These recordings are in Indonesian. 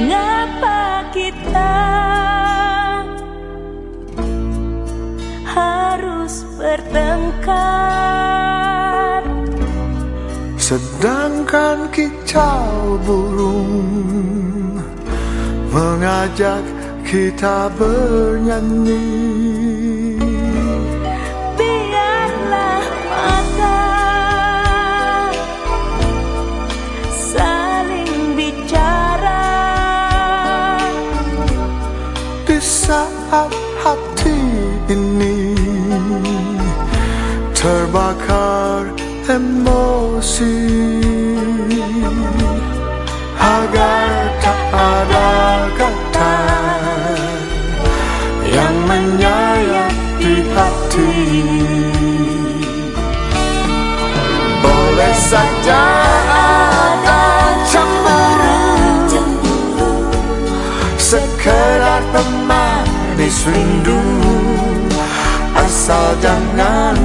Mengapa kita harus bertengkar? Sedangkan kicau burung Mengajak kita bernyanyi ini. Terbakar emosi. Agar tak ada kata yang menyayat hati. Boleh saja ada cemburu. Sekedar teman habis rindu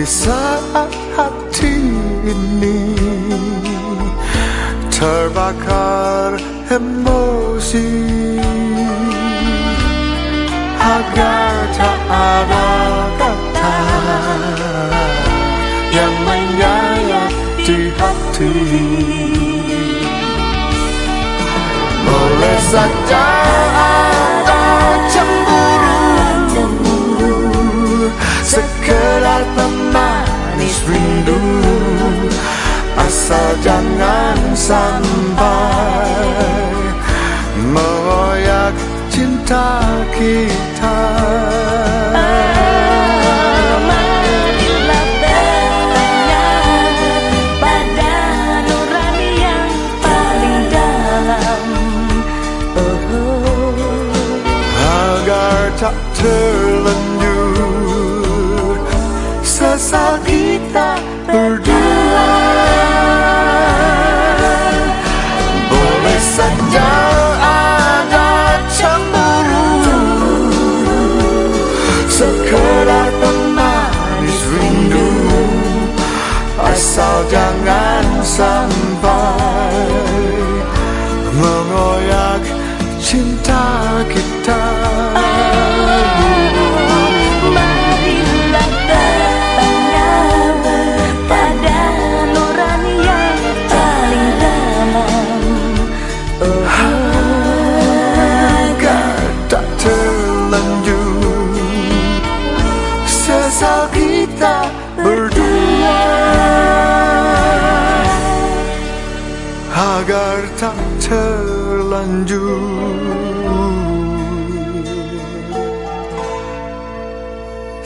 Di saat hati ini Terbakar emosi. Agar tak ada kata Yang menyayat di hati. Boleh saja sampai Mengoyak cinta kita. Tak terlanjur Sesal kita berdua agar tak terlanjur.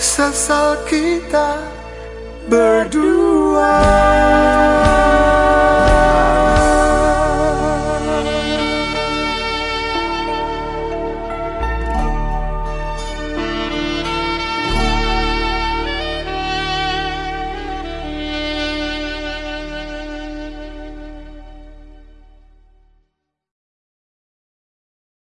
Sesal kita berdua